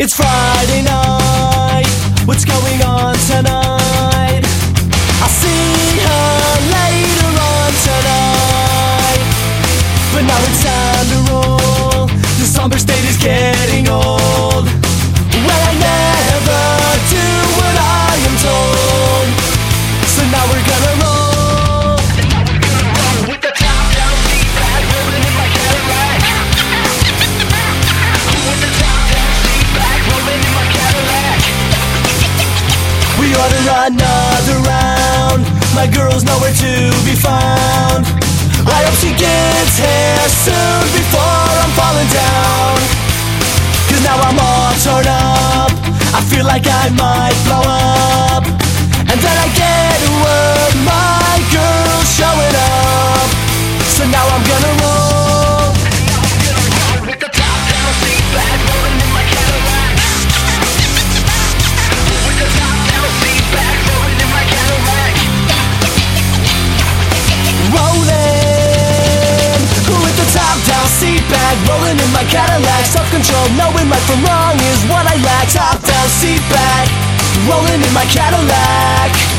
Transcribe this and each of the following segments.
It's Friday night. What's going on tonight? Another, another round. My girl's nowhere to be found. I hope she gets here soon Before I'm falling down. Cause now I'm all torn up. I feel like I might blow up seat back, rolling in my Cadillac. Self-control, knowing right from wrong is what I lack. Top down, seat back, rolling in my Cadillac.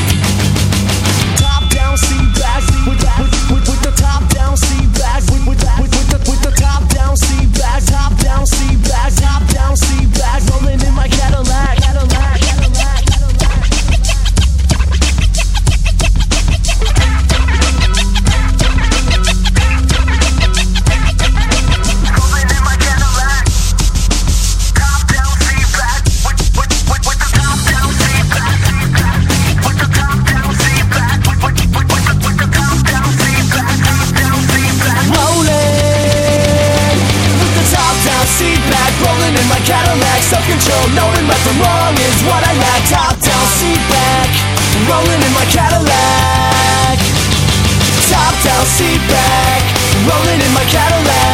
control Knowing right from wrong is what I lack. Top down, seat back Rolling in my Cadillac. Top down, seat back Rolling in my Cadillac.